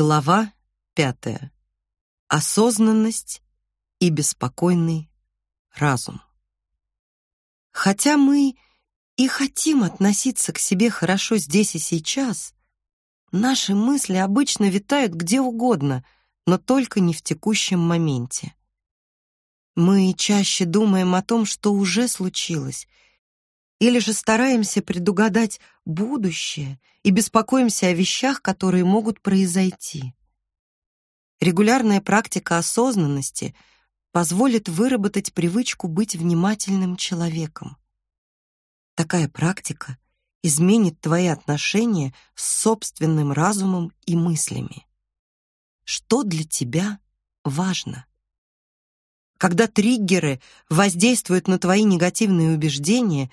Глава пятая. Осознанность и беспокойный разум. Хотя мы и хотим относиться к себе хорошо здесь и сейчас, наши мысли обычно витают где угодно, но только не в текущем моменте. Мы чаще думаем о том, что уже случилось, или же стараемся предугадать будущее и беспокоимся о вещах, которые могут произойти. Регулярная практика осознанности позволит выработать привычку быть внимательным человеком. Такая практика изменит твои отношения с собственным разумом и мыслями. Что для тебя важно? Когда триггеры воздействуют на твои негативные убеждения,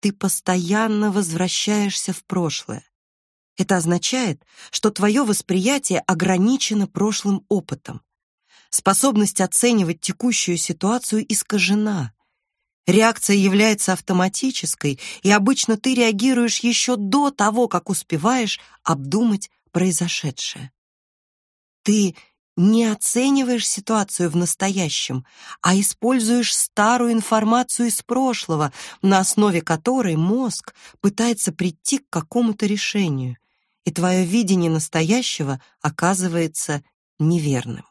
ты постоянно возвращаешься в прошлое. Это означает, что твое восприятие ограничено прошлым опытом. Способность оценивать текущую ситуацию искажена. Реакция является автоматической, и обычно ты реагируешь еще до того, как успеваешь обдумать произошедшее. Ты не оцениваешь ситуацию в настоящем, а используешь старую информацию из прошлого, на основе которой мозг пытается прийти к какому-то решению, и твое видение настоящего оказывается неверным.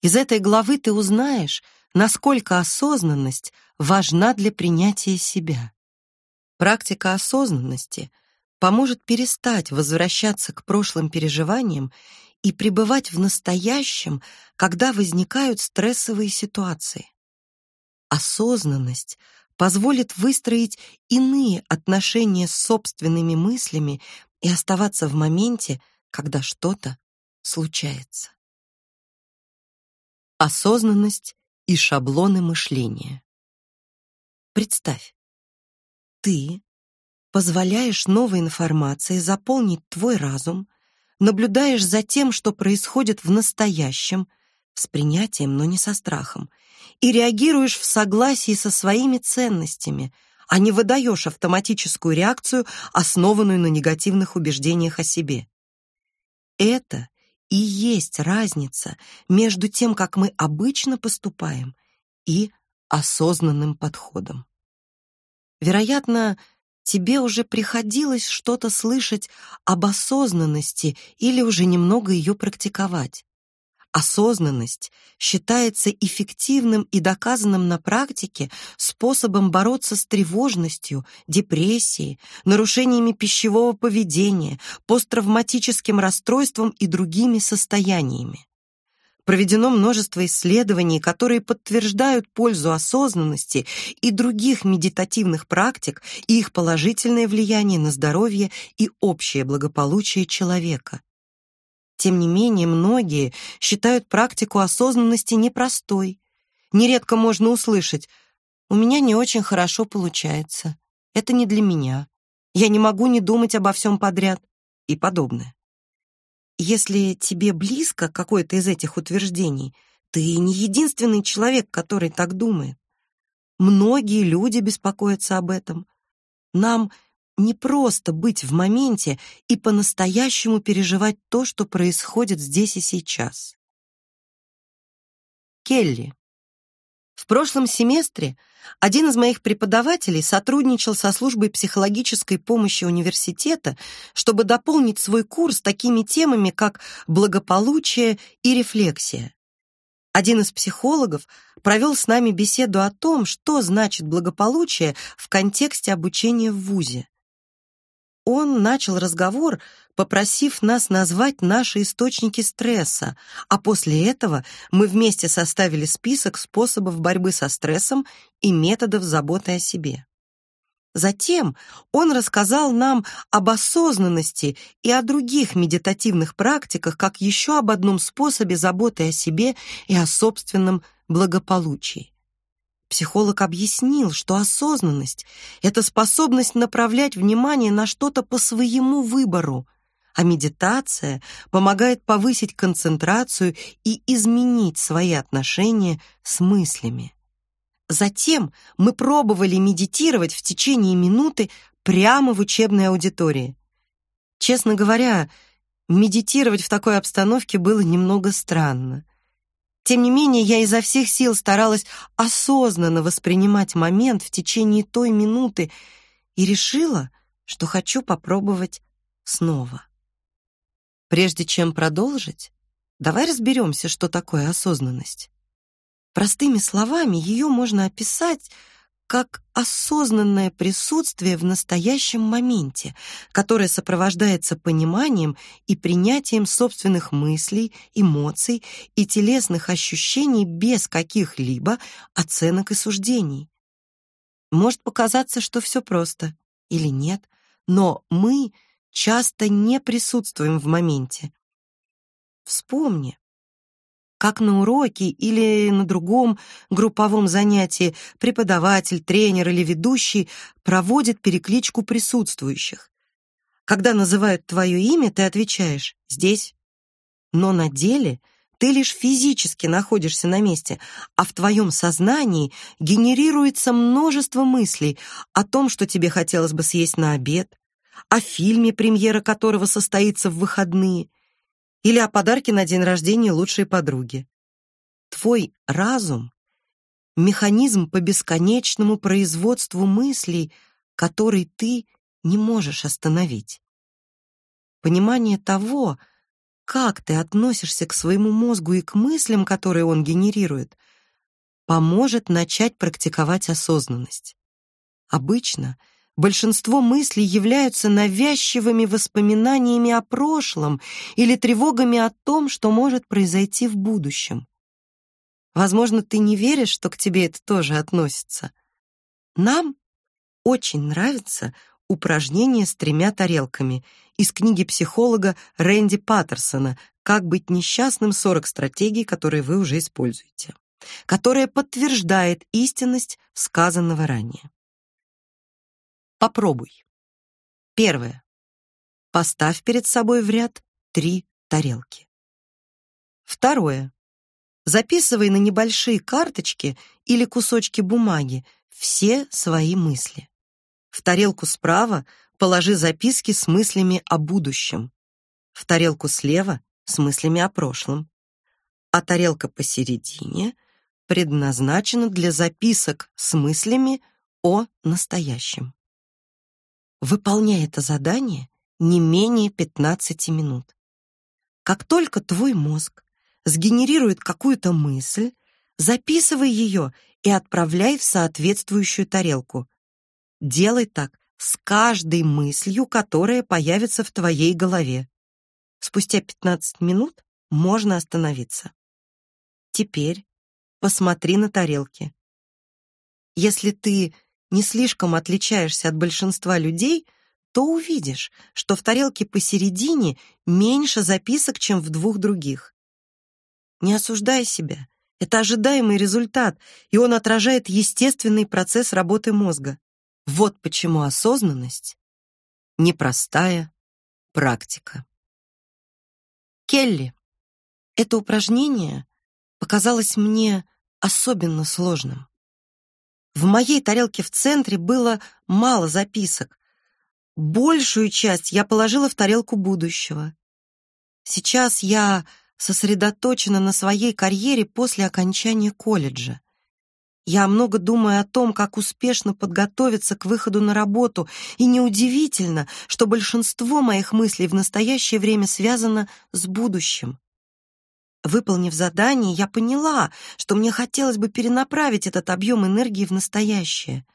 Из этой главы ты узнаешь, насколько осознанность важна для принятия себя. Практика осознанности поможет перестать возвращаться к прошлым переживаниям и пребывать в настоящем, когда возникают стрессовые ситуации. Осознанность позволит выстроить иные отношения с собственными мыслями и оставаться в моменте, когда что-то случается. Осознанность и шаблоны мышления. Представь, ты позволяешь новой информации заполнить твой разум, наблюдаешь за тем, что происходит в настоящем, с принятием, но не со страхом, и реагируешь в согласии со своими ценностями, а не выдаешь автоматическую реакцию, основанную на негативных убеждениях о себе. Это и есть разница между тем, как мы обычно поступаем, и осознанным подходом. Вероятно, тебе уже приходилось что-то слышать об осознанности или уже немного ее практиковать. Осознанность считается эффективным и доказанным на практике способом бороться с тревожностью, депрессией, нарушениями пищевого поведения, посттравматическим расстройством и другими состояниями. Проведено множество исследований, которые подтверждают пользу осознанности и других медитативных практик и их положительное влияние на здоровье и общее благополучие человека. Тем не менее, многие считают практику осознанности непростой. Нередко можно услышать: "У меня не очень хорошо получается. Это не для меня. Я не могу не думать обо всем подряд" и подобное. Если тебе близко какое-то из этих утверждений, ты не единственный человек, который так думает. Многие люди беспокоятся об этом. Нам не просто быть в моменте и по-настоящему переживать то, что происходит здесь и сейчас. Келли. В прошлом семестре один из моих преподавателей сотрудничал со службой психологической помощи университета, чтобы дополнить свой курс такими темами, как благополучие и рефлексия. Один из психологов провел с нами беседу о том, что значит благополучие в контексте обучения в ВУЗе. Он начал разговор, попросив нас назвать наши источники стресса, а после этого мы вместе составили список способов борьбы со стрессом и методов заботы о себе. Затем он рассказал нам об осознанности и о других медитативных практиках, как еще об одном способе заботы о себе и о собственном благополучии. Психолог объяснил, что осознанность — это способность направлять внимание на что-то по своему выбору, а медитация помогает повысить концентрацию и изменить свои отношения с мыслями. Затем мы пробовали медитировать в течение минуты прямо в учебной аудитории. Честно говоря, медитировать в такой обстановке было немного странно. Тем не менее, я изо всех сил старалась осознанно воспринимать момент в течение той минуты и решила, что хочу попробовать снова. Прежде чем продолжить, давай разберемся, что такое осознанность. Простыми словами ее можно описать как осознанное присутствие в настоящем моменте, которое сопровождается пониманием и принятием собственных мыслей, эмоций и телесных ощущений без каких-либо оценок и суждений. Может показаться, что все просто или нет, но мы часто не присутствуем в моменте. Вспомни, как на уроке или на другом групповом занятии преподаватель, тренер или ведущий проводит перекличку присутствующих. Когда называют твое имя, ты отвечаешь «здесь». Но на деле ты лишь физически находишься на месте, а в твоем сознании генерируется множество мыслей о том, что тебе хотелось бы съесть на обед, о фильме, премьера которого состоится в выходные – или о подарке на день рождения лучшей подруги. Твой разум — механизм по бесконечному производству мыслей, который ты не можешь остановить. Понимание того, как ты относишься к своему мозгу и к мыслям, которые он генерирует, поможет начать практиковать осознанность. Обычно — большинство мыслей являются навязчивыми воспоминаниями о прошлом или тревогами о том, что может произойти в будущем. Возможно, ты не веришь, что к тебе это тоже относится. Нам очень нравится упражнение с тремя тарелками из книги психолога Рэнди Паттерсона «Как быть несчастным. 40 стратегий, которые вы уже используете», которая подтверждает истинность сказанного ранее. Попробуй. Первое. Поставь перед собой в ряд три тарелки. Второе. Записывай на небольшие карточки или кусочки бумаги все свои мысли. В тарелку справа положи записки с мыслями о будущем. В тарелку слева с мыслями о прошлом. А тарелка посередине предназначена для записок с мыслями о настоящем. Выполняй это задание не менее 15 минут. Как только твой мозг сгенерирует какую-то мысль, записывай ее и отправляй в соответствующую тарелку. Делай так с каждой мыслью, которая появится в твоей голове. Спустя 15 минут можно остановиться. Теперь посмотри на тарелки. Если ты не слишком отличаешься от большинства людей, то увидишь, что в тарелке посередине меньше записок, чем в двух других. Не осуждай себя. Это ожидаемый результат, и он отражает естественный процесс работы мозга. Вот почему осознанность — непростая практика. Келли, это упражнение показалось мне особенно сложным. В моей тарелке в центре было мало записок. Большую часть я положила в тарелку будущего. Сейчас я сосредоточена на своей карьере после окончания колледжа. Я много думаю о том, как успешно подготовиться к выходу на работу, и неудивительно, что большинство моих мыслей в настоящее время связано с будущим. Выполнив задание, я поняла, что мне хотелось бы перенаправить этот объем энергии в настоящее.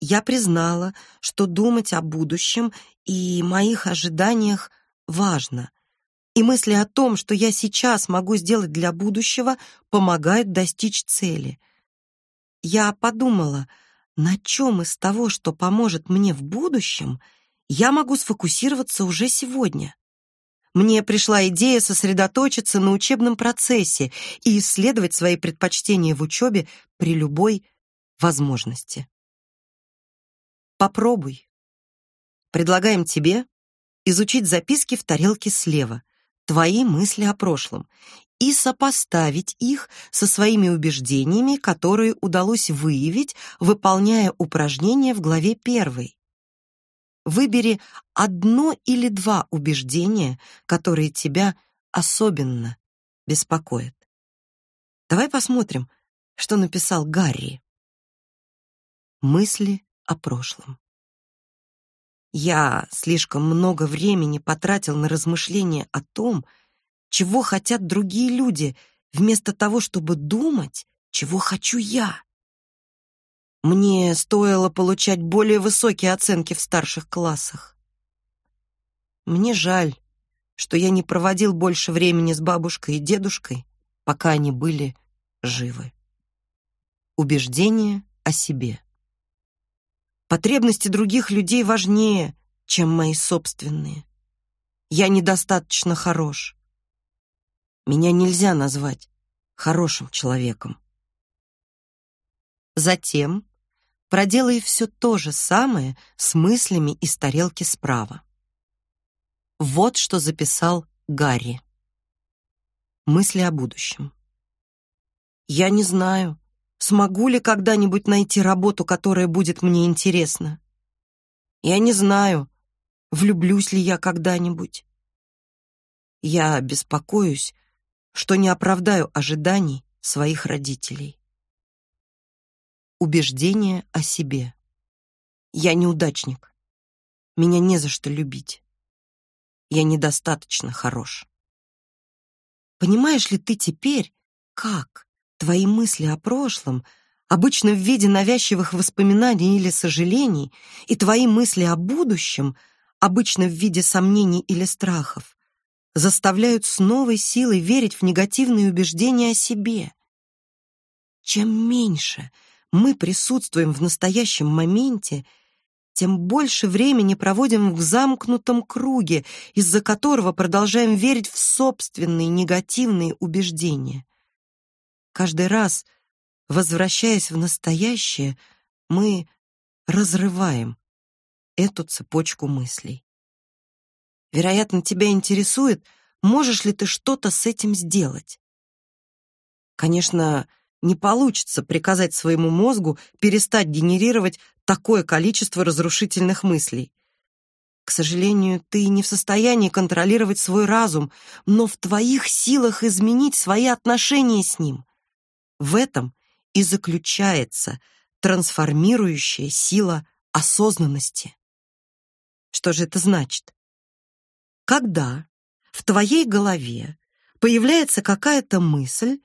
Я признала, что думать о будущем и моих ожиданиях важно. И мысли о том, что я сейчас могу сделать для будущего, помогают достичь цели. Я подумала, на чем из того, что поможет мне в будущем, я могу сфокусироваться уже сегодня мне пришла идея сосредоточиться на учебном процессе и исследовать свои предпочтения в учебе при любой возможности. Попробуй. Предлагаем тебе изучить записки в тарелке слева, твои мысли о прошлом, и сопоставить их со своими убеждениями, которые удалось выявить, выполняя упражнение в главе первой. Выбери одно или два убеждения, которые тебя особенно беспокоят. Давай посмотрим, что написал Гарри. Мысли о прошлом. Я слишком много времени потратил на размышления о том, чего хотят другие люди, вместо того, чтобы думать, чего хочу я. Мне стоило получать более высокие оценки в старших классах. Мне жаль, что я не проводил больше времени с бабушкой и дедушкой, пока они были живы. Убеждение о себе. Потребности других людей важнее, чем мои собственные. Я недостаточно хорош. Меня нельзя назвать хорошим человеком. Затем проделай все то же самое с мыслями из тарелки справа. Вот что записал Гарри. Мысли о будущем. Я не знаю, смогу ли когда-нибудь найти работу, которая будет мне интересна. Я не знаю, влюблюсь ли я когда-нибудь. Я беспокоюсь, что не оправдаю ожиданий своих родителей убеждение о себе. Я неудачник. Меня не за что любить. Я недостаточно хорош. Понимаешь ли ты теперь, как твои мысли о прошлом, обычно в виде навязчивых воспоминаний или сожалений, и твои мысли о будущем, обычно в виде сомнений или страхов, заставляют с новой силой верить в негативные убеждения о себе? Чем меньше мы присутствуем в настоящем моменте, тем больше времени проводим в замкнутом круге, из-за которого продолжаем верить в собственные негативные убеждения. Каждый раз, возвращаясь в настоящее, мы разрываем эту цепочку мыслей. Вероятно, тебя интересует, можешь ли ты что-то с этим сделать. Конечно, не получится приказать своему мозгу перестать генерировать такое количество разрушительных мыслей. К сожалению, ты не в состоянии контролировать свой разум, но в твоих силах изменить свои отношения с ним. В этом и заключается трансформирующая сила осознанности. Что же это значит? Когда в твоей голове появляется какая-то мысль,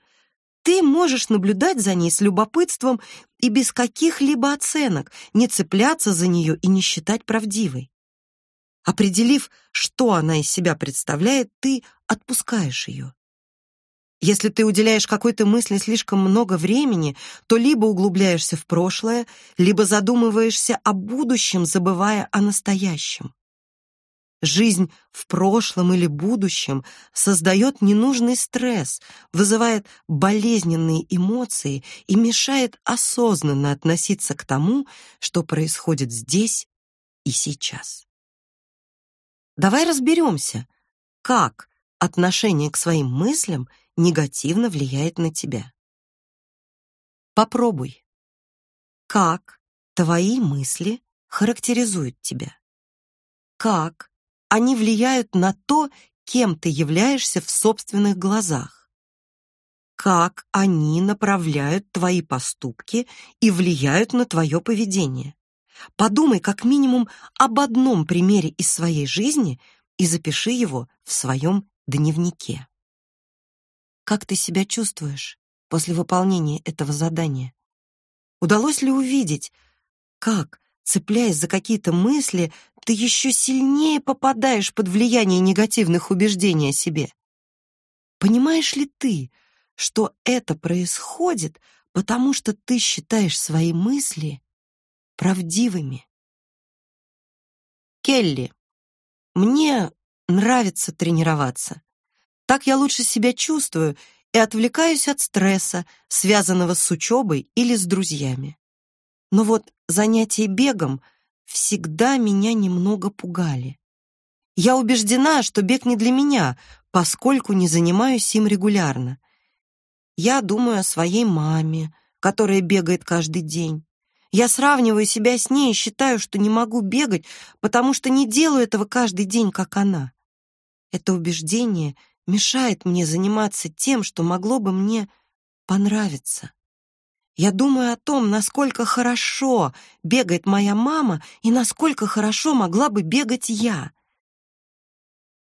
ты можешь наблюдать за ней с любопытством и без каких-либо оценок, не цепляться за нее и не считать правдивой. Определив, что она из себя представляет, ты отпускаешь ее. Если ты уделяешь какой-то мысли слишком много времени, то либо углубляешься в прошлое, либо задумываешься о будущем, забывая о настоящем. Жизнь в прошлом или будущем создает ненужный стресс, вызывает болезненные эмоции и мешает осознанно относиться к тому, что происходит здесь и сейчас. Давай разберемся, как отношение к своим мыслям негативно влияет на тебя. Попробуй. Как твои мысли характеризуют тебя? Как они влияют на то, кем ты являешься в собственных глазах. Как они направляют твои поступки и влияют на твое поведение. Подумай как минимум об одном примере из своей жизни и запиши его в своем дневнике. Как ты себя чувствуешь после выполнения этого задания? Удалось ли увидеть, как цепляясь за какие-то мысли, ты еще сильнее попадаешь под влияние негативных убеждений о себе. Понимаешь ли ты, что это происходит, потому что ты считаешь свои мысли правдивыми? Келли, мне нравится тренироваться. Так я лучше себя чувствую и отвлекаюсь от стресса, связанного с учебой или с друзьями. Но вот занятия бегом всегда меня немного пугали. Я убеждена, что бег не для меня, поскольку не занимаюсь им регулярно. Я думаю о своей маме, которая бегает каждый день. Я сравниваю себя с ней и считаю, что не могу бегать, потому что не делаю этого каждый день, как она. Это убеждение мешает мне заниматься тем, что могло бы мне понравиться. Я думаю о том, насколько хорошо бегает моя мама и насколько хорошо могла бы бегать я.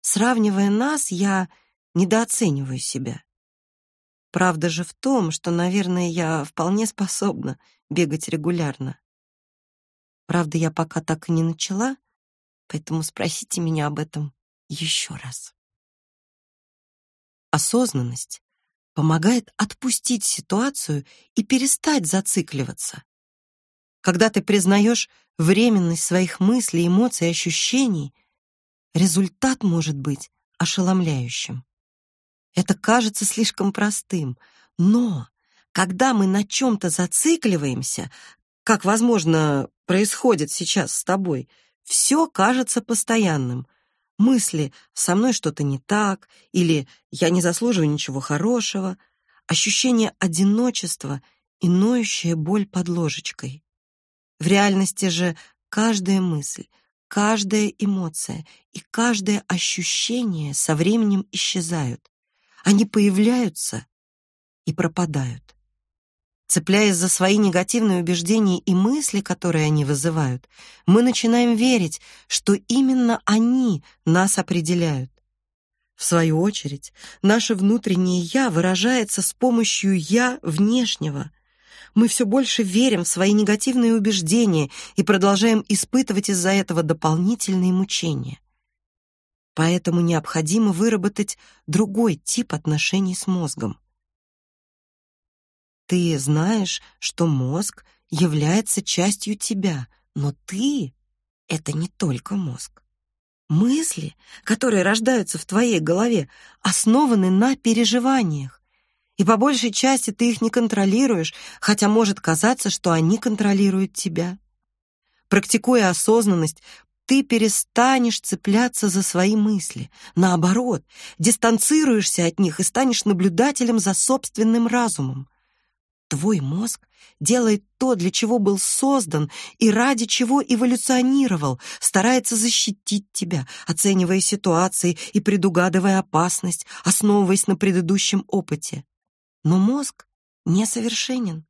Сравнивая нас, я недооцениваю себя. Правда же в том, что, наверное, я вполне способна бегать регулярно. Правда, я пока так и не начала, поэтому спросите меня об этом еще раз. Осознанность помогает отпустить ситуацию и перестать зацикливаться. Когда ты признаешь временность своих мыслей, эмоций, ощущений, результат может быть ошеломляющим. Это кажется слишком простым, но когда мы на чем-то зацикливаемся, как, возможно, происходит сейчас с тобой, все кажется постоянным. Мысли «со мной что-то не так» или «я не заслуживаю ничего хорошего», ощущение одиночества и ноющая боль под ложечкой. В реальности же каждая мысль, каждая эмоция и каждое ощущение со временем исчезают. Они появляются и пропадают. Цепляясь за свои негативные убеждения и мысли, которые они вызывают, мы начинаем верить, что именно они нас определяют. В свою очередь, наше внутреннее «я» выражается с помощью «я» внешнего. Мы все больше верим в свои негативные убеждения и продолжаем испытывать из-за этого дополнительные мучения. Поэтому необходимо выработать другой тип отношений с мозгом. Ты знаешь, что мозг является частью тебя, но ты — это не только мозг. Мысли, которые рождаются в твоей голове, основаны на переживаниях, и по большей части ты их не контролируешь, хотя может казаться, что они контролируют тебя. Практикуя осознанность, ты перестанешь цепляться за свои мысли. Наоборот, дистанцируешься от них и станешь наблюдателем за собственным разумом. Твой мозг делает то, для чего был создан и ради чего эволюционировал, старается защитить тебя, оценивая ситуации и предугадывая опасность, основываясь на предыдущем опыте. Но мозг несовершенен.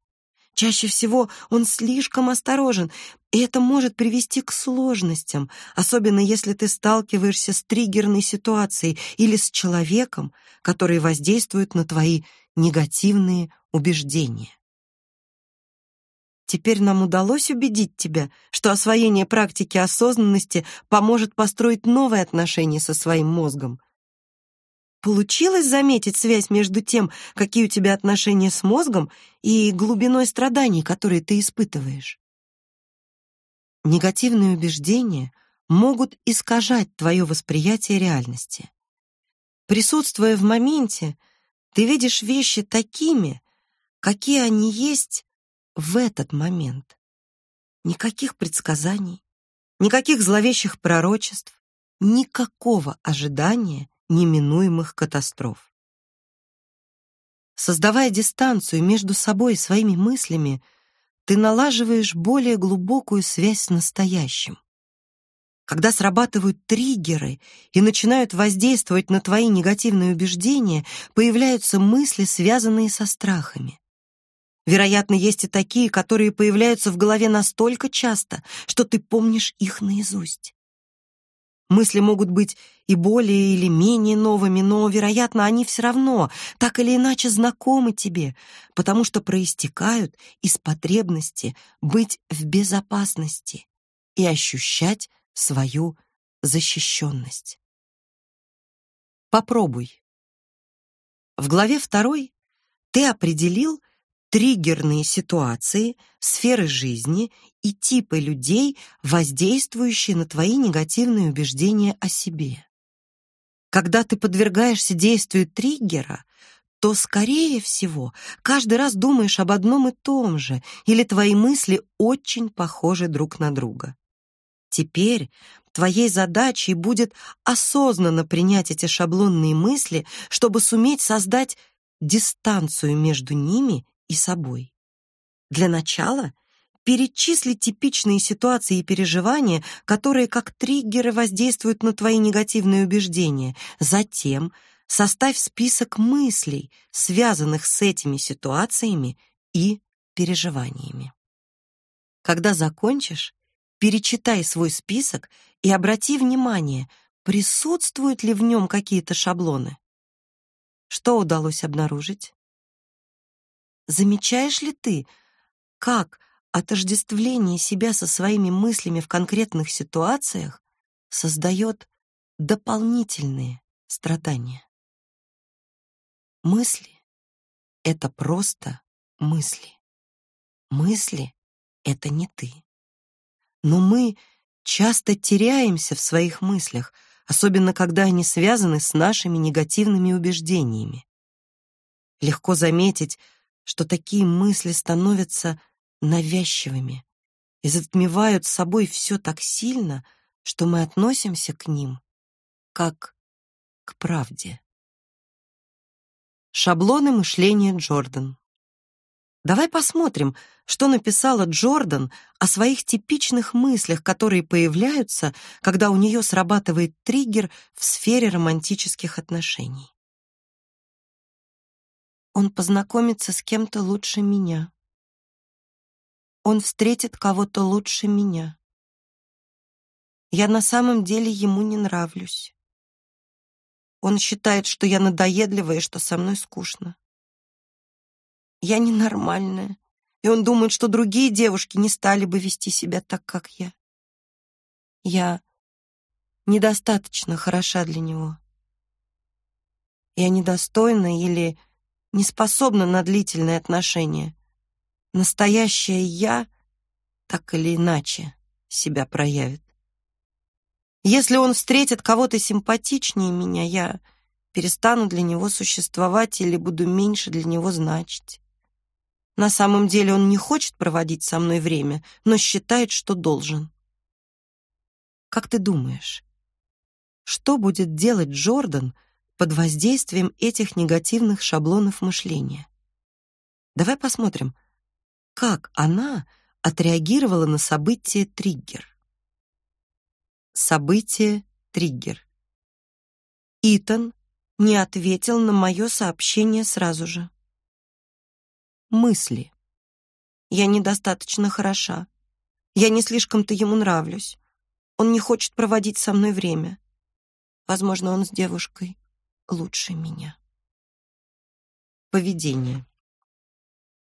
Чаще всего он слишком осторожен, и это может привести к сложностям, особенно если ты сталкиваешься с триггерной ситуацией или с человеком, который воздействует на твои негативные убеждения. Теперь нам удалось убедить тебя, что освоение практики осознанности поможет построить новые отношения со своим мозгом. Получилось заметить связь между тем, какие у тебя отношения с мозгом, и глубиной страданий, которые ты испытываешь. Негативные убеждения могут искажать твое восприятие реальности. Присутствуя в моменте, ты видишь вещи такими, какие они есть в этот момент. Никаких предсказаний, никаких зловещих пророчеств, никакого ожидания неминуемых катастроф. Создавая дистанцию между собой и своими мыслями, ты налаживаешь более глубокую связь с настоящим. Когда срабатывают триггеры и начинают воздействовать на твои негативные убеждения, появляются мысли, связанные со страхами. Вероятно, есть и такие, которые появляются в голове настолько часто, что ты помнишь их наизусть. Мысли могут быть и более или менее новыми, но, вероятно, они все равно так или иначе знакомы тебе, потому что проистекают из потребности быть в безопасности и ощущать свою защищенность. Попробуй. В главе второй ты определил, триггерные ситуации, сферы жизни и типы людей, воздействующие на твои негативные убеждения о себе. Когда ты подвергаешься действию триггера, то, скорее всего, каждый раз думаешь об одном и том же, или твои мысли очень похожи друг на друга. Теперь твоей задачей будет осознанно принять эти шаблонные мысли, чтобы суметь создать дистанцию между ними и собой. Для начала Перечисли типичные ситуации и переживания, которые как триггеры воздействуют на твои негативные убеждения. Затем составь список мыслей, связанных с этими ситуациями и переживаниями. Когда закончишь, перечитай свой список и обрати внимание, присутствуют ли в нем какие-то шаблоны. Что удалось обнаружить? Замечаешь ли ты, как отождествление себя со своими мыслями в конкретных ситуациях создает дополнительные страдания. Мысли — это просто мысли. Мысли — это не ты. Но мы часто теряемся в своих мыслях, особенно когда они связаны с нашими негативными убеждениями. Легко заметить, что такие мысли становятся навязчивыми и затмевают собой все так сильно, что мы относимся к ним как к правде. Шаблоны мышления Джордан. Давай посмотрим, что написала Джордан о своих типичных мыслях, которые появляются, когда у нее срабатывает триггер в сфере романтических отношений. Он познакомится с кем-то лучше меня он встретит кого-то лучше меня. Я на самом деле ему не нравлюсь. Он считает, что я надоедливая и что со мной скучно. Я ненормальная, и он думает, что другие девушки не стали бы вести себя так, как я. Я недостаточно хороша для него. Я недостойна или не способна на длительные отношения настоящее «я» так или иначе себя проявит. Если он встретит кого-то симпатичнее меня, я перестану для него существовать или буду меньше для него значить. На самом деле он не хочет проводить со мной время, но считает, что должен. Как ты думаешь, что будет делать Джордан под воздействием этих негативных шаблонов мышления? Давай посмотрим, как она отреагировала на событие триггер. Событие триггер. Итан не ответил на мое сообщение сразу же. Мысли. Я недостаточно хороша. Я не слишком-то ему нравлюсь. Он не хочет проводить со мной время. Возможно, он с девушкой лучше меня. Поведение.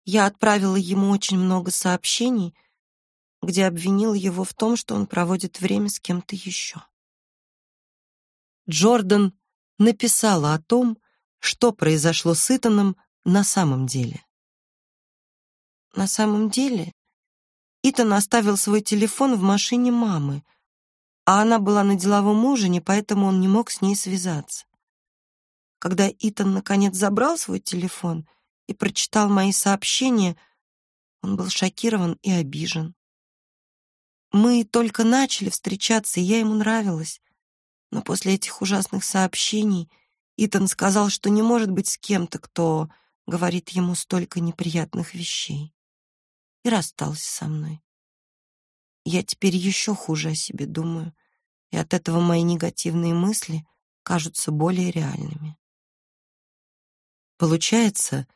Я отправила ему очень много сообщений, где обвинила его в том, что он проводит время с кем-то еще. Джордан написала о том, что произошло с Итаном на самом деле. На самом деле, Итан оставил свой телефон в машине мамы, а она была на деловом ужине, поэтому он не мог с ней связаться. Когда Итан наконец забрал свой телефон — и прочитал мои сообщения, он был шокирован и обижен. Мы только начали встречаться, и я ему нравилась. Но после этих ужасных сообщений Итан сказал, что не может быть с кем-то, кто говорит ему столько неприятных вещей. И расстался со мной. Я теперь еще хуже о себе думаю, и от этого мои негативные мысли кажутся более реальными. Получается,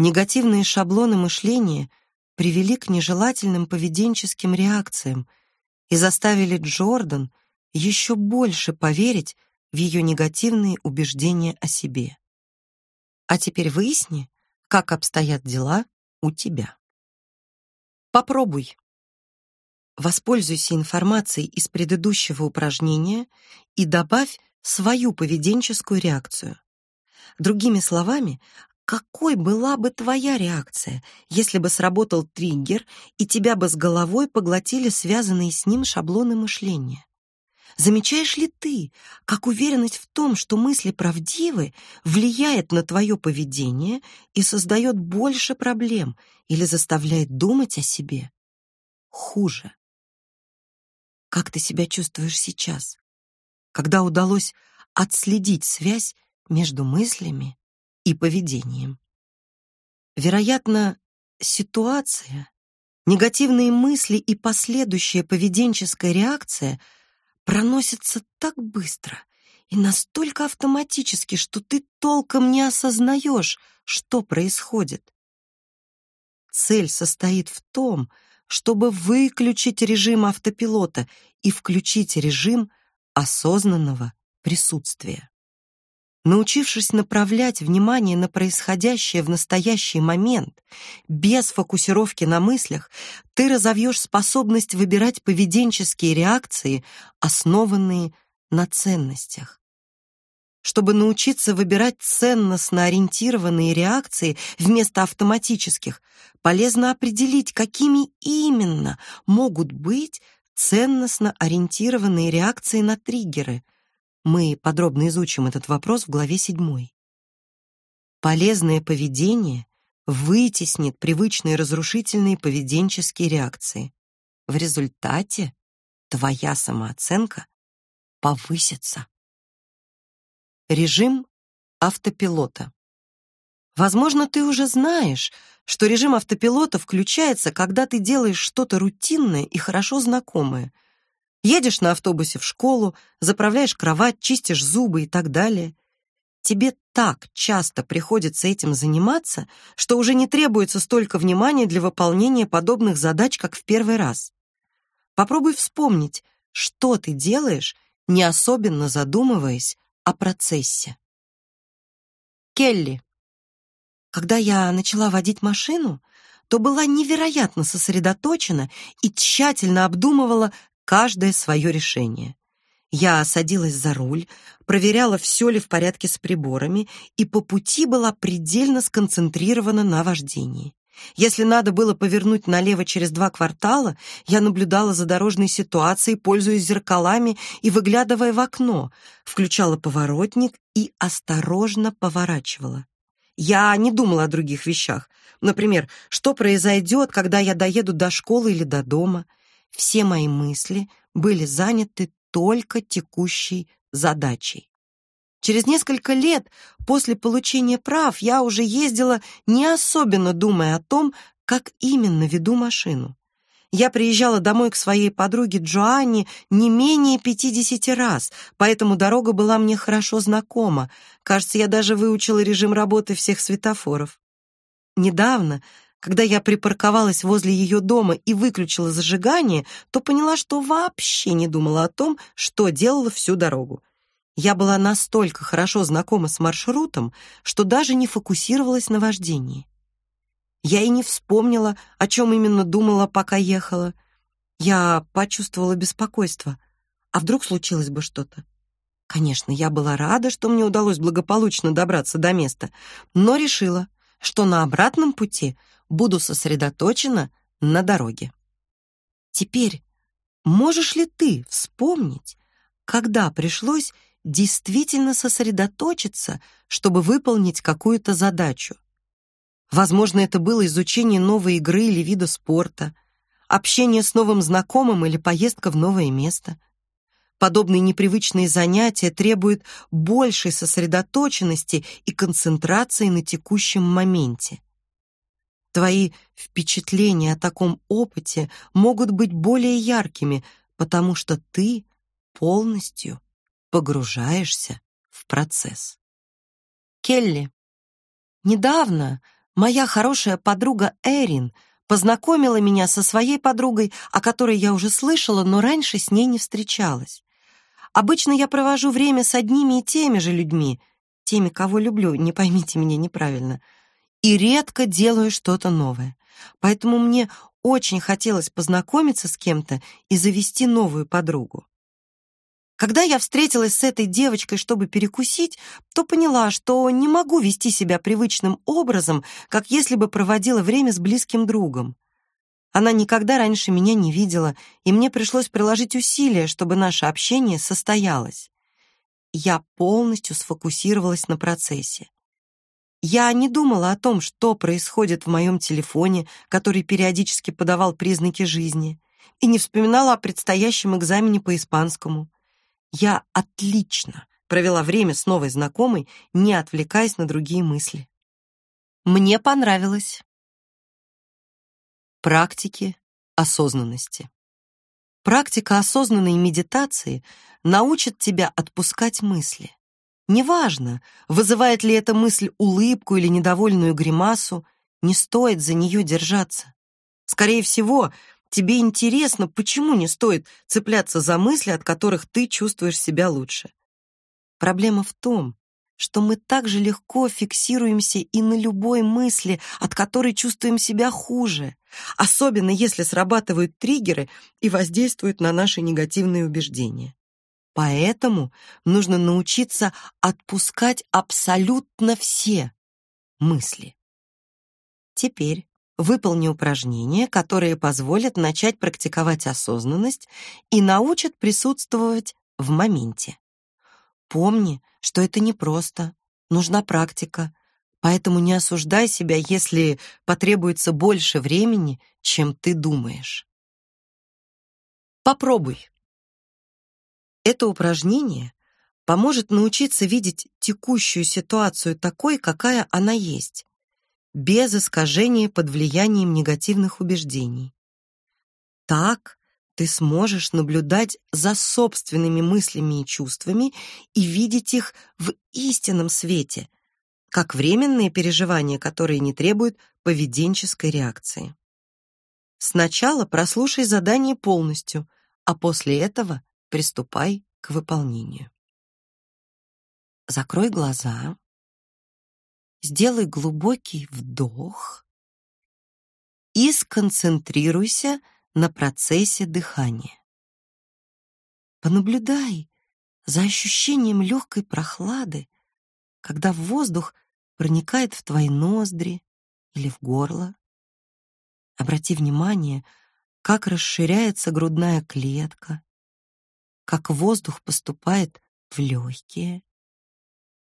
Негативные шаблоны мышления привели к нежелательным поведенческим реакциям и заставили Джордан еще больше поверить в ее негативные убеждения о себе. А теперь выясни, как обстоят дела у тебя. Попробуй. Воспользуйся информацией из предыдущего упражнения и добавь свою поведенческую реакцию. Другими словами, какой была бы твоя реакция, если бы сработал триггер и тебя бы с головой поглотили связанные с ним шаблоны мышления? Замечаешь ли ты, как уверенность в том, что мысли правдивы, влияет на твое поведение и создает больше проблем или заставляет думать о себе хуже? Как ты себя чувствуешь сейчас, когда удалось отследить связь между мыслями и поведением. Вероятно, ситуация негативные мысли и последующая поведенческая реакция проносятся так быстро и настолько автоматически, что ты толком не осознаешь, что происходит. Цель состоит в том, чтобы выключить режим автопилота и включить режим осознанного присутствия. Научившись направлять внимание на происходящее в настоящий момент, без фокусировки на мыслях, ты разовьешь способность выбирать поведенческие реакции, основанные на ценностях. Чтобы научиться выбирать ценностно ориентированные реакции вместо автоматических, полезно определить, какими именно могут быть ценностно ориентированные реакции на триггеры – мы подробно изучим этот вопрос в главе 7. Полезное поведение вытеснит привычные разрушительные поведенческие реакции. В результате твоя самооценка повысится. Режим автопилота. Возможно, ты уже знаешь, что режим автопилота включается, когда ты делаешь что-то рутинное и хорошо знакомое – Едешь на автобусе в школу, заправляешь кровать, чистишь зубы и так далее. Тебе так часто приходится этим заниматься, что уже не требуется столько внимания для выполнения подобных задач, как в первый раз. Попробуй вспомнить, что ты делаешь, не особенно задумываясь о процессе. Келли. Когда я начала водить машину, то была невероятно сосредоточена и тщательно обдумывала каждое свое решение. Я садилась за руль, проверяла, все ли в порядке с приборами, и по пути была предельно сконцентрирована на вождении. Если надо было повернуть налево через два квартала, я наблюдала за дорожной ситуацией, пользуясь зеркалами и выглядывая в окно, включала поворотник и осторожно поворачивала. Я не думала о других вещах. Например, что произойдет, когда я доеду до школы или до дома – все мои мысли были заняты только текущей задачей. Через несколько лет после получения прав я уже ездила, не особенно думая о том, как именно веду машину. Я приезжала домой к своей подруге Джоанне не менее 50 раз, поэтому дорога была мне хорошо знакома. Кажется, я даже выучила режим работы всех светофоров. Недавно когда я припарковалась возле ее дома и выключила зажигание, то поняла, что вообще не думала о том, что делала всю дорогу. Я была настолько хорошо знакома с маршрутом, что даже не фокусировалась на вождении. Я и не вспомнила, о чем именно думала, пока ехала. Я почувствовала беспокойство. А вдруг случилось бы что-то? Конечно, я была рада, что мне удалось благополучно добраться до места, но решила, что на обратном пути буду сосредоточена на дороге. Теперь можешь ли ты вспомнить, когда пришлось действительно сосредоточиться, чтобы выполнить какую-то задачу? Возможно, это было изучение новой игры или вида спорта, общение с новым знакомым или поездка в новое место. Подобные непривычные занятия требуют большей сосредоточенности и концентрации на текущем моменте. Твои впечатления о таком опыте могут быть более яркими, потому что ты полностью погружаешься в процесс. Келли. Недавно моя хорошая подруга Эрин познакомила меня со своей подругой, о которой я уже слышала, но раньше с ней не встречалась. Обычно я провожу время с одними и теми же людьми, теми, кого люблю, не поймите меня неправильно — и редко делаю что-то новое. Поэтому мне очень хотелось познакомиться с кем-то и завести новую подругу. Когда я встретилась с этой девочкой, чтобы перекусить, то поняла, что не могу вести себя привычным образом, как если бы проводила время с близким другом. Она никогда раньше меня не видела, и мне пришлось приложить усилия, чтобы наше общение состоялось. Я полностью сфокусировалась на процессе. Я не думала о том, что происходит в моем телефоне, который периодически подавал признаки жизни, и не вспоминала о предстоящем экзамене по испанскому. Я отлично провела время с новой знакомой, не отвлекаясь на другие мысли. Мне понравилось. Практики осознанности. Практика осознанной медитации научит тебя отпускать мысли. Неважно, вызывает ли эта мысль улыбку или недовольную гримасу, не стоит за нее держаться. Скорее всего, тебе интересно, почему не стоит цепляться за мысли, от которых ты чувствуешь себя лучше. Проблема в том, что мы так же легко фиксируемся и на любой мысли, от которой чувствуем себя хуже, особенно если срабатывают триггеры и воздействуют на наши негативные убеждения. Поэтому нужно научиться отпускать абсолютно все мысли. Теперь выполни упражнения, которые позволят начать практиковать осознанность и научат присутствовать в моменте. Помни, что это непросто, нужна практика, поэтому не осуждай себя, если потребуется больше времени, чем ты думаешь. Попробуй. Это упражнение поможет научиться видеть текущую ситуацию такой, какая она есть, без искажения под влиянием негативных убеждений. Так ты сможешь наблюдать за собственными мыслями и чувствами и видеть их в истинном свете, как временные переживания, которые не требуют поведенческой реакции. Сначала прослушай задание полностью, а после этого приступай к выполнению. Закрой глаза. Сделай глубокий вдох и сконцентрируйся на процессе дыхания. Понаблюдай за ощущением легкой прохлады, когда воздух проникает в твои ноздри или в горло. Обрати внимание, как расширяется грудная клетка, как воздух поступает в легкие.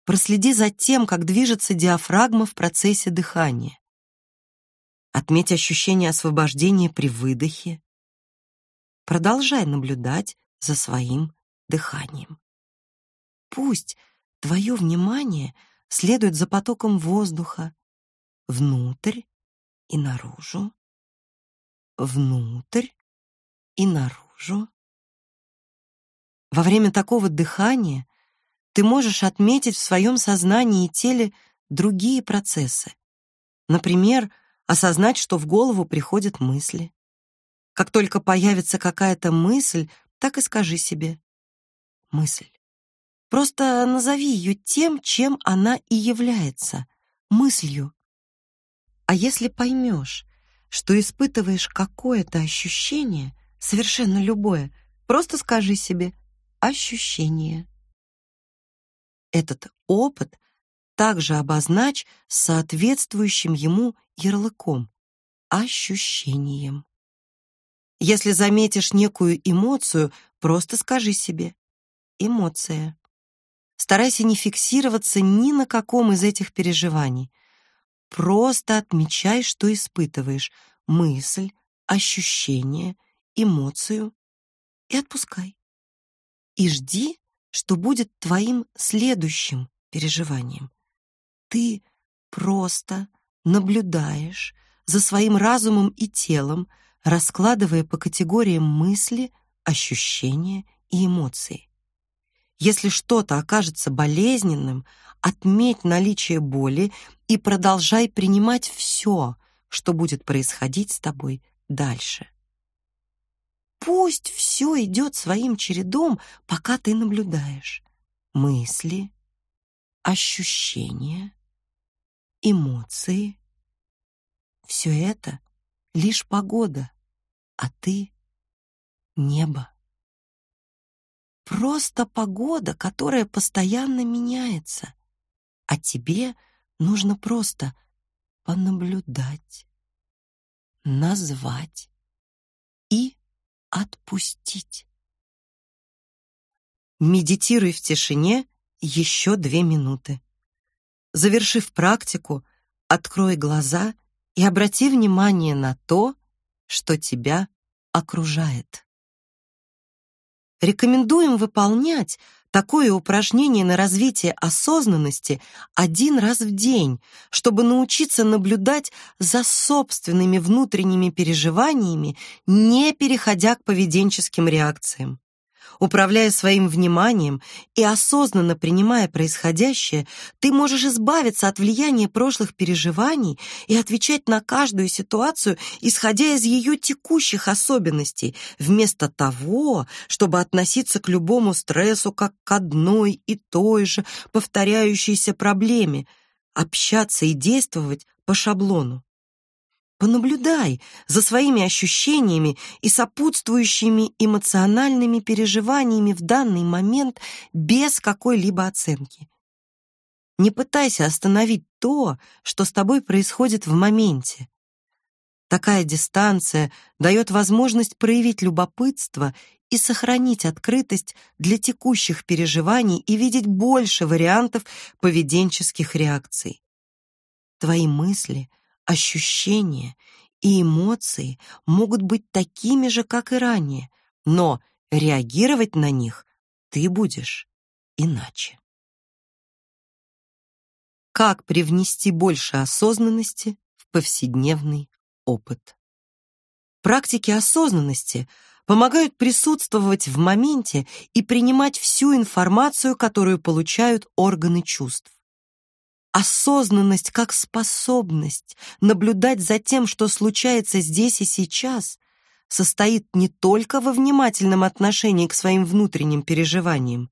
Проследи за тем, как движется диафрагма в процессе дыхания. Отметь ощущение освобождения при выдохе. Продолжай наблюдать за своим дыханием. Пусть твое внимание следует за потоком воздуха внутрь и наружу, внутрь и наружу. Во время такого дыхания ты можешь отметить в своем сознании и теле другие процессы. Например, осознать, что в голову приходят мысли. Как только появится какая-то мысль, так и скажи себе мысль. Просто назови ее тем, чем она и является мыслью. А если поймешь, что испытываешь какое-то ощущение, совершенно любое, просто скажи себе ощущение. Этот опыт также обозначь соответствующим ему ярлыком ощущением. Если заметишь некую эмоцию, просто скажи себе эмоция. Старайся не фиксироваться ни на каком из этих переживаний. Просто отмечай, что испытываешь: мысль, ощущение, эмоцию и отпускай. И жди, что будет твоим следующим переживанием ты просто наблюдаешь за своим разумом и телом, раскладывая по категориям мысли, ощущения и эмоции. Если что-то окажется болезненным, отметь наличие боли и продолжай принимать все, что будет происходить с тобой дальше. Пусть все идет своим чередом, пока ты наблюдаешь. Мысли, ощущения, эмоции. Все это лишь погода, а ты — небо. Просто погода, которая постоянно меняется, а тебе нужно просто понаблюдать, назвать и отпустить. Медитируй в тишине еще две минуты. Завершив практику, открой глаза и обрати внимание на то, что тебя окружает. Рекомендуем выполнять такое упражнение на развитие осознанности один раз в день, чтобы научиться наблюдать за собственными внутренними переживаниями, не переходя к поведенческим реакциям. Управляя своим вниманием и осознанно принимая происходящее, ты можешь избавиться от влияния прошлых переживаний и отвечать на каждую ситуацию, исходя из ее текущих особенностей, вместо того, чтобы относиться к любому стрессу как к одной и той же повторяющейся проблеме, общаться и действовать по шаблону. Понаблюдай за своими ощущениями и сопутствующими эмоциональными переживаниями в данный момент без какой-либо оценки. Не пытайся остановить то, что с тобой происходит в моменте. Такая дистанция дает возможность проявить любопытство и сохранить открытость для текущих переживаний и видеть больше вариантов поведенческих реакций. Твои мысли — ощущения и эмоции могут быть такими же, как и ранее, но реагировать на них ты будешь иначе. Как привнести больше осознанности в повседневный опыт? Практики осознанности помогают присутствовать в моменте и принимать всю информацию, которую получают органы чувств. Осознанность как способность наблюдать за тем, что случается здесь и сейчас, состоит не только во внимательном отношении к своим внутренним переживаниям.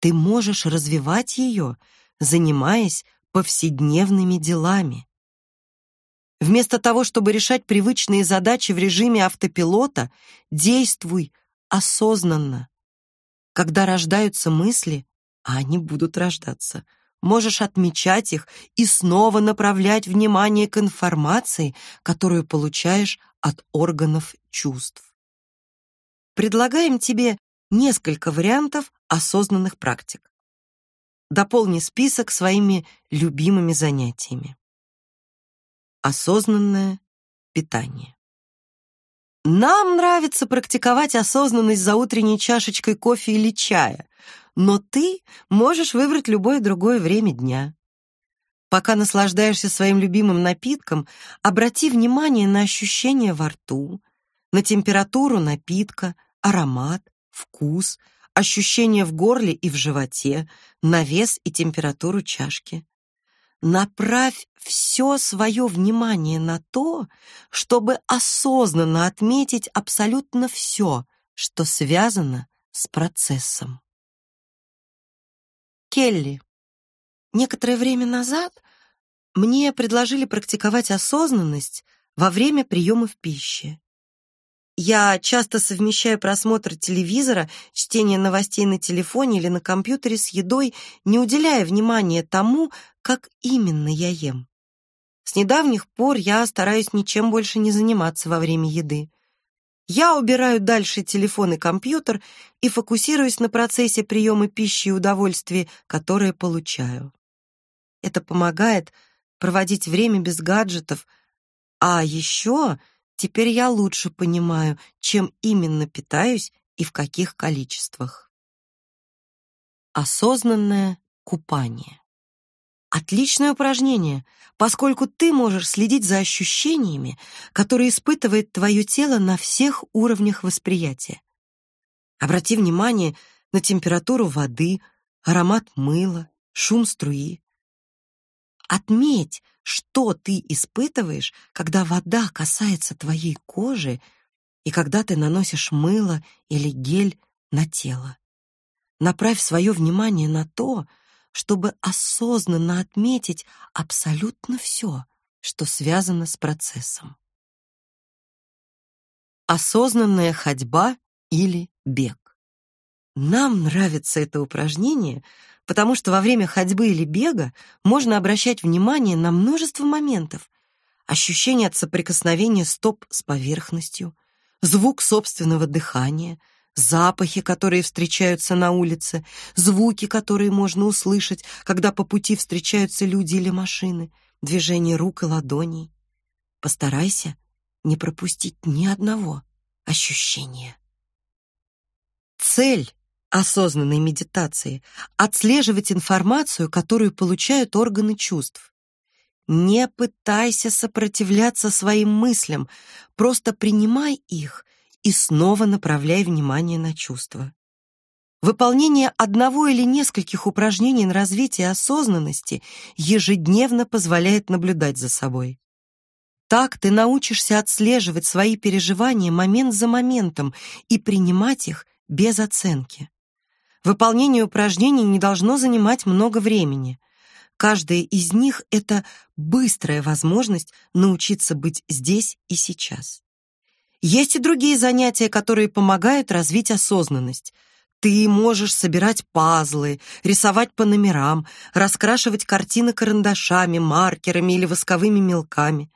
Ты можешь развивать ее, занимаясь повседневными делами. Вместо того, чтобы решать привычные задачи в режиме автопилота, действуй осознанно. Когда рождаются мысли, а они будут рождаться – можешь отмечать их и снова направлять внимание к информации, которую получаешь от органов чувств. Предлагаем тебе несколько вариантов осознанных практик. Дополни список своими любимыми занятиями. Осознанное питание. Нам нравится практиковать осознанность за утренней чашечкой кофе или чая, но ты можешь выбрать любое другое время дня. Пока наслаждаешься своим любимым напитком, обрати внимание на ощущения во рту, на температуру напитка, аромат, вкус, ощущения в горле и в животе, на вес и температуру чашки. Направь все свое внимание на то, чтобы осознанно отметить абсолютно все, что связано с процессом. Келли. Некоторое время назад мне предложили практиковать осознанность во время приемов пищи. Я часто совмещаю просмотр телевизора, чтение новостей на телефоне или на компьютере с едой, не уделяя внимания тому, как именно я ем. С недавних пор я стараюсь ничем больше не заниматься во время еды. Я убираю дальше телефон и компьютер и фокусируюсь на процессе приема пищи и удовольствия, которое получаю. Это помогает проводить время без гаджетов, а еще теперь я лучше понимаю, чем именно питаюсь и в каких количествах. Осознанное купание. Отличное упражнение, поскольку ты можешь следить за ощущениями, которые испытывает твое тело на всех уровнях восприятия. Обрати внимание на температуру воды, аромат мыла, шум струи. Отметь, что ты испытываешь, когда вода касается твоей кожи и когда ты наносишь мыло или гель на тело. Направь свое внимание на то, чтобы осознанно отметить абсолютно все, что связано с процессом. Осознанная ходьба или бег. Нам нравится это упражнение, потому что во время ходьбы или бега можно обращать внимание на множество моментов. Ощущение от соприкосновения стоп с поверхностью, звук собственного дыхания — запахи, которые встречаются на улице, звуки, которые можно услышать, когда по пути встречаются люди или машины, движение рук и ладоней. Постарайся не пропустить ни одного ощущения. Цель осознанной медитации отслеживать информацию, которую получают органы чувств. Не пытайся сопротивляться своим мыслям, просто принимай их и снова направляй внимание на чувства. Выполнение одного или нескольких упражнений на развитие осознанности ежедневно позволяет наблюдать за собой. Так ты научишься отслеживать свои переживания момент за моментом и принимать их без оценки. Выполнение упражнений не должно занимать много времени. Каждая из них — это быстрая возможность научиться быть здесь и сейчас. Есть и другие занятия, которые помогают развить осознанность — ты можешь собирать пазлы, рисовать по номерам, раскрашивать картины карандашами, маркерами или восковыми мелками.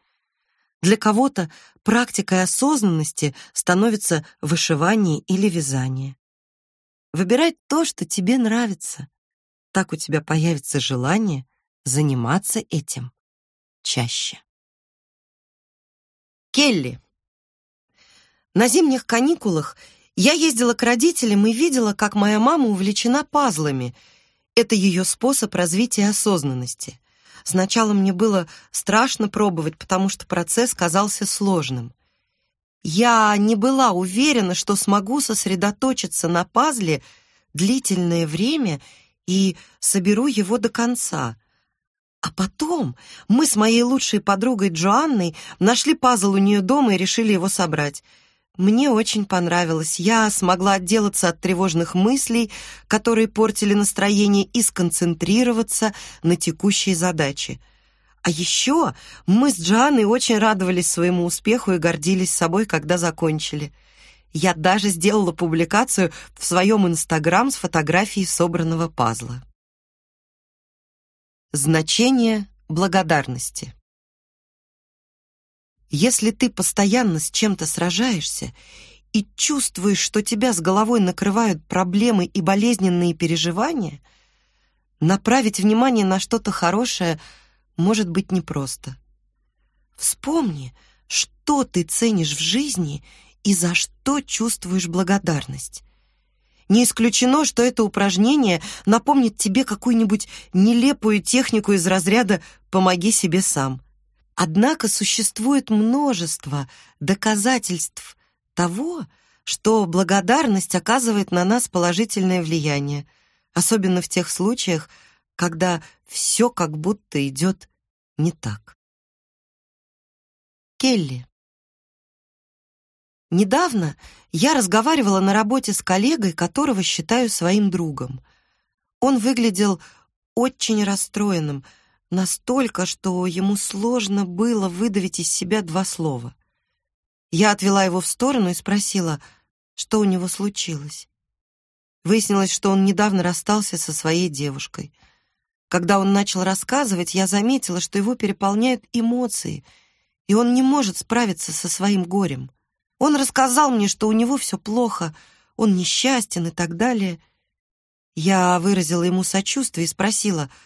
Для кого-то практикой осознанности становится вышивание или вязание. Выбирай то, что тебе нравится. Так у тебя появится желание заниматься этим чаще. Келли. На зимних каникулах я ездила к родителям и видела, как моя мама увлечена пазлами. Это ее способ развития осознанности. Сначала мне было страшно пробовать, потому что процесс казался сложным. Я не была уверена, что смогу сосредоточиться на пазле длительное время и соберу его до конца. А потом мы с моей лучшей подругой Джоанной нашли пазл у нее дома и решили его собрать — мне очень понравилось. Я смогла отделаться от тревожных мыслей, которые портили настроение, и сконцентрироваться на текущей задаче. А еще мы с Джаной очень радовались своему успеху и гордились собой, когда закончили. Я даже сделала публикацию в своем Инстаграм с фотографией собранного пазла. Значение благодарности. Если ты постоянно с чем-то сражаешься и чувствуешь, что тебя с головой накрывают проблемы и болезненные переживания, направить внимание на что-то хорошее может быть непросто. Вспомни, что ты ценишь в жизни и за что чувствуешь благодарность. Не исключено, что это упражнение напомнит тебе какую-нибудь нелепую технику из разряда «помоги себе сам». Однако существует множество доказательств того, что благодарность оказывает на нас положительное влияние, особенно в тех случаях, когда все как будто идет не так. Келли. Недавно я разговаривала на работе с коллегой, которого считаю своим другом. Он выглядел очень расстроенным, Настолько, что ему сложно было выдавить из себя два слова. Я отвела его в сторону и спросила, что у него случилось. Выяснилось, что он недавно расстался со своей девушкой. Когда он начал рассказывать, я заметила, что его переполняют эмоции, и он не может справиться со своим горем. Он рассказал мне, что у него все плохо, он несчастен и так далее. Я выразила ему сочувствие и спросила —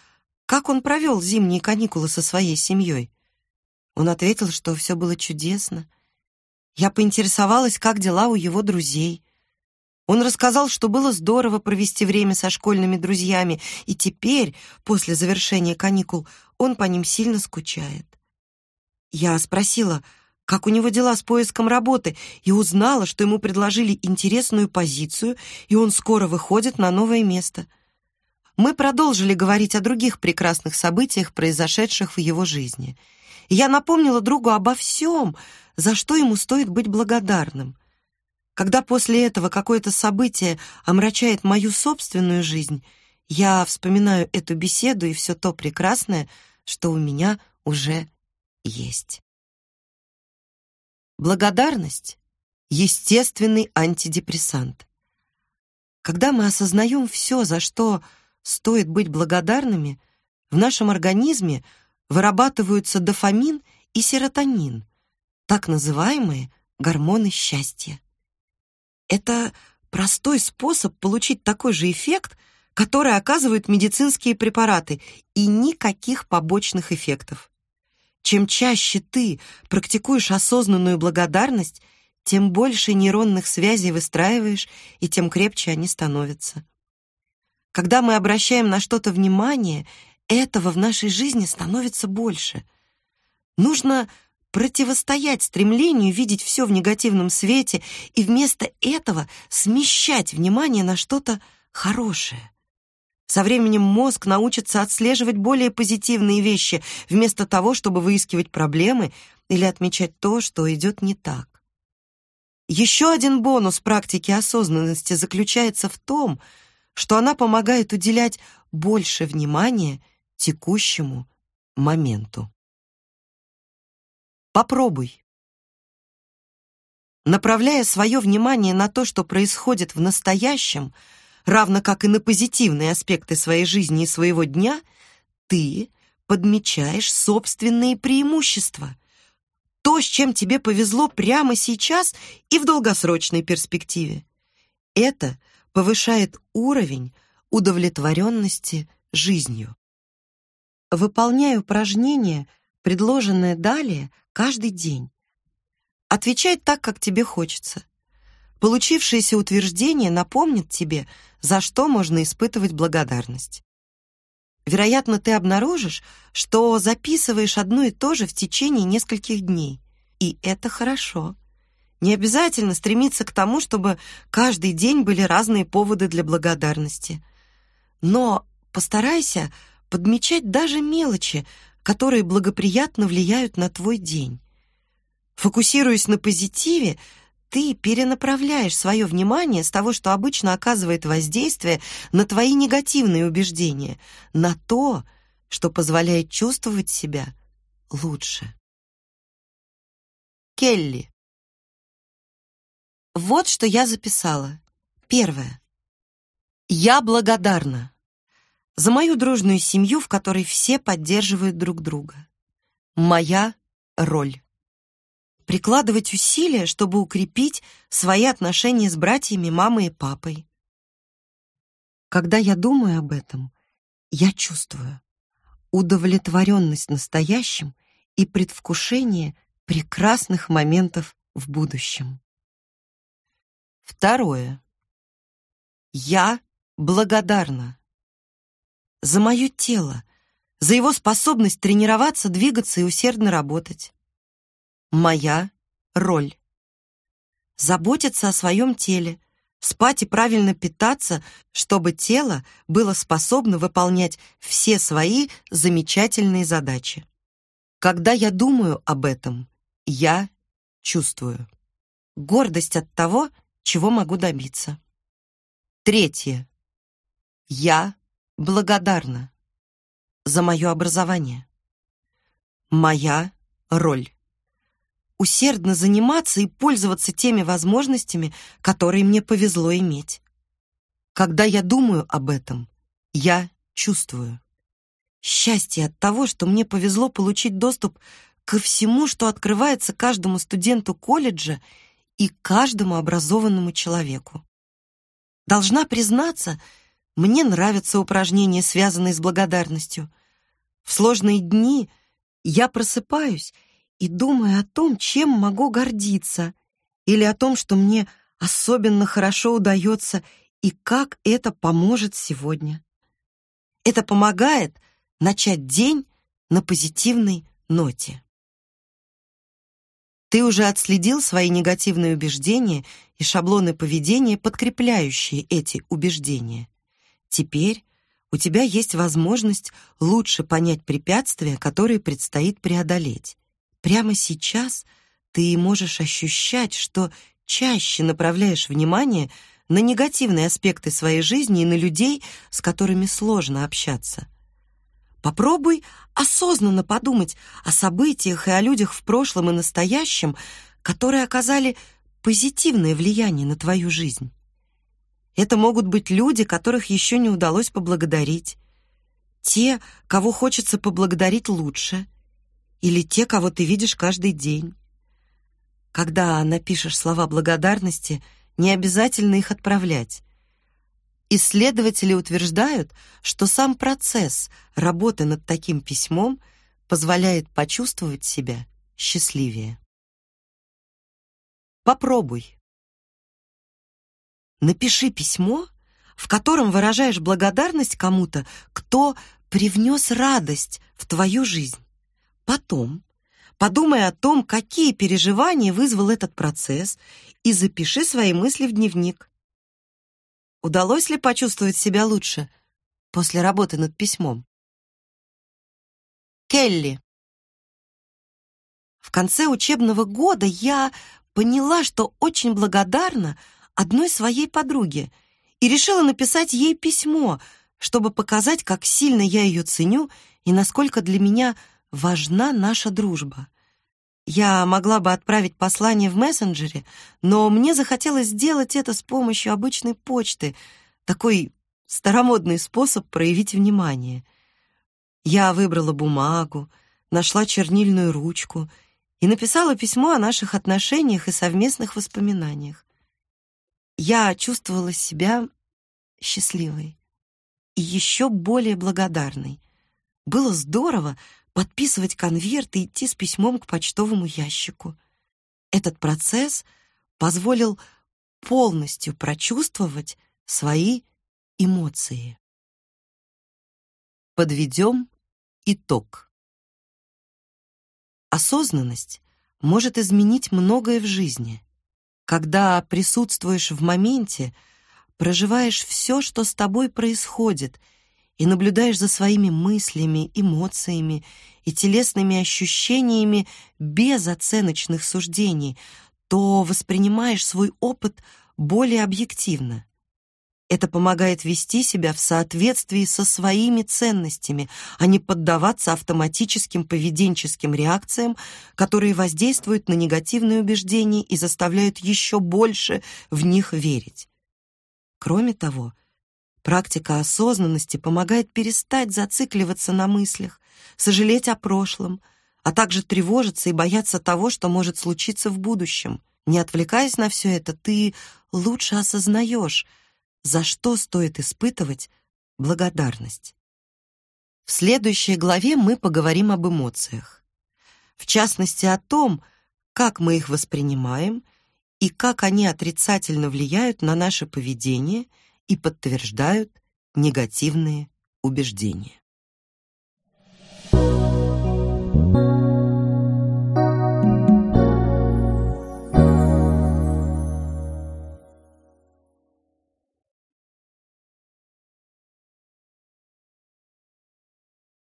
как он провел зимние каникулы со своей семьей. Он ответил, что все было чудесно. Я поинтересовалась, как дела у его друзей. Он рассказал, что было здорово провести время со школьными друзьями, и теперь, после завершения каникул, он по ним сильно скучает. Я спросила, как у него дела с поиском работы, и узнала, что ему предложили интересную позицию, и он скоро выходит на новое место — мы продолжили говорить о других прекрасных событиях, произошедших в его жизни. я напомнила другу обо всем, за что ему стоит быть благодарным. Когда после этого какое-то событие омрачает мою собственную жизнь, я вспоминаю эту беседу и все то прекрасное, что у меня уже есть. Благодарность — естественный антидепрессант. Когда мы осознаем все, за что стоит быть благодарными, в нашем организме вырабатываются дофамин и серотонин, так называемые гормоны счастья. Это простой способ получить такой же эффект, который оказывают медицинские препараты, и никаких побочных эффектов. Чем чаще ты практикуешь осознанную благодарность, тем больше нейронных связей выстраиваешь, и тем крепче они становятся. Когда мы обращаем на что-то внимание, этого в нашей жизни становится больше. Нужно противостоять стремлению видеть все в негативном свете и вместо этого смещать внимание на что-то хорошее. Со временем мозг научится отслеживать более позитивные вещи, вместо того, чтобы выискивать проблемы или отмечать то, что идет не так. Еще один бонус практики осознанности заключается в том, что она помогает уделять больше внимания текущему моменту. Попробуй. Направляя свое внимание на то, что происходит в настоящем, равно как и на позитивные аспекты своей жизни и своего дня, ты подмечаешь собственные преимущества. То, с чем тебе повезло прямо сейчас и в долгосрочной перспективе. Это повышает уровень удовлетворенности жизнью. Выполняя упражнение, предложенное далее, каждый день. Отвечай так, как тебе хочется. Получившееся утверждение напомнит тебе, за что можно испытывать благодарность. Вероятно, ты обнаружишь, что записываешь одно и то же в течение нескольких дней. И это хорошо. Не обязательно стремиться к тому, чтобы каждый день были разные поводы для благодарности. Но постарайся подмечать даже мелочи, которые благоприятно влияют на твой день. Фокусируясь на позитиве, ты перенаправляешь свое внимание с того, что обычно оказывает воздействие на твои негативные убеждения, на то, что позволяет чувствовать себя лучше. Келли. Вот что я записала. Первое. Я благодарна за мою дружную семью, в которой все поддерживают друг друга. Моя роль. Прикладывать усилия, чтобы укрепить свои отношения с братьями, мамой и папой. Когда я думаю об этом, я чувствую удовлетворенность настоящим и предвкушение прекрасных моментов в будущем. Второе. Я благодарна за мое тело, за его способность тренироваться, двигаться и усердно работать. Моя роль. Заботиться о своем теле, спать и правильно питаться, чтобы тело было способно выполнять все свои замечательные задачи. Когда я думаю об этом, я чувствую гордость от того, чего могу добиться. Третье. Я благодарна за мое образование. Моя роль усердно заниматься и пользоваться теми возможностями, которые мне повезло иметь. Когда я думаю об этом, я чувствую счастье от того, что мне повезло получить доступ ко всему, что открывается каждому студенту колледжа и каждому образованному человеку. Должна признаться, мне нравятся упражнения, связанные с благодарностью. В сложные дни я просыпаюсь и думаю о том, чем могу гордиться, или о том, что мне особенно хорошо удается и как это поможет сегодня. Это помогает начать день на позитивной ноте. Ты уже отследил свои негативные убеждения и шаблоны поведения, подкрепляющие эти убеждения. Теперь у тебя есть возможность лучше понять препятствия, которые предстоит преодолеть. Прямо сейчас ты можешь ощущать, что чаще направляешь внимание на негативные аспекты своей жизни и на людей, с которыми сложно общаться. Попробуй осознанно подумать о событиях и о людях в прошлом и настоящем, которые оказали позитивное влияние на твою жизнь. Это могут быть люди, которых еще не удалось поблагодарить, те, кого хочется поблагодарить лучше, или те, кого ты видишь каждый день. Когда напишешь слова благодарности, не обязательно их отправлять. Исследователи утверждают, что сам процесс работы над таким письмом позволяет почувствовать себя счастливее. Попробуй. Напиши письмо, в котором выражаешь благодарность кому-то, кто привнес радость в твою жизнь. Потом подумай о том, какие переживания вызвал этот процесс, и запиши свои мысли в дневник. Удалось ли почувствовать себя лучше после работы над письмом? Келли. В конце учебного года я поняла, что очень благодарна одной своей подруге и решила написать ей письмо, чтобы показать, как сильно я ее ценю и насколько для меня важна наша дружба. Я могла бы отправить послание в мессенджере, но мне захотелось сделать это с помощью обычной почты, такой старомодный способ проявить внимание. Я выбрала бумагу, нашла чернильную ручку и написала письмо о наших отношениях и совместных воспоминаниях. Я чувствовала себя счастливой и еще более благодарной. Было здорово, подписывать конверт и идти с письмом к почтовому ящику. Этот процесс позволил полностью прочувствовать свои эмоции. Подведем итог. Осознанность может изменить многое в жизни. Когда присутствуешь в моменте, проживаешь все, что с тобой происходит — и наблюдаешь за своими мыслями, эмоциями и телесными ощущениями без оценочных суждений, то воспринимаешь свой опыт более объективно. Это помогает вести себя в соответствии со своими ценностями, а не поддаваться автоматическим поведенческим реакциям, которые воздействуют на негативные убеждения и заставляют еще больше в них верить. Кроме того, Практика осознанности помогает перестать зацикливаться на мыслях, сожалеть о прошлом, а также тревожиться и бояться того, что может случиться в будущем. Не отвлекаясь на все это, ты лучше осознаешь, за что стоит испытывать благодарность. В следующей главе мы поговорим об эмоциях. В частности, о том, как мы их воспринимаем и как они отрицательно влияют на наше поведение – и подтверждают негативные убеждения.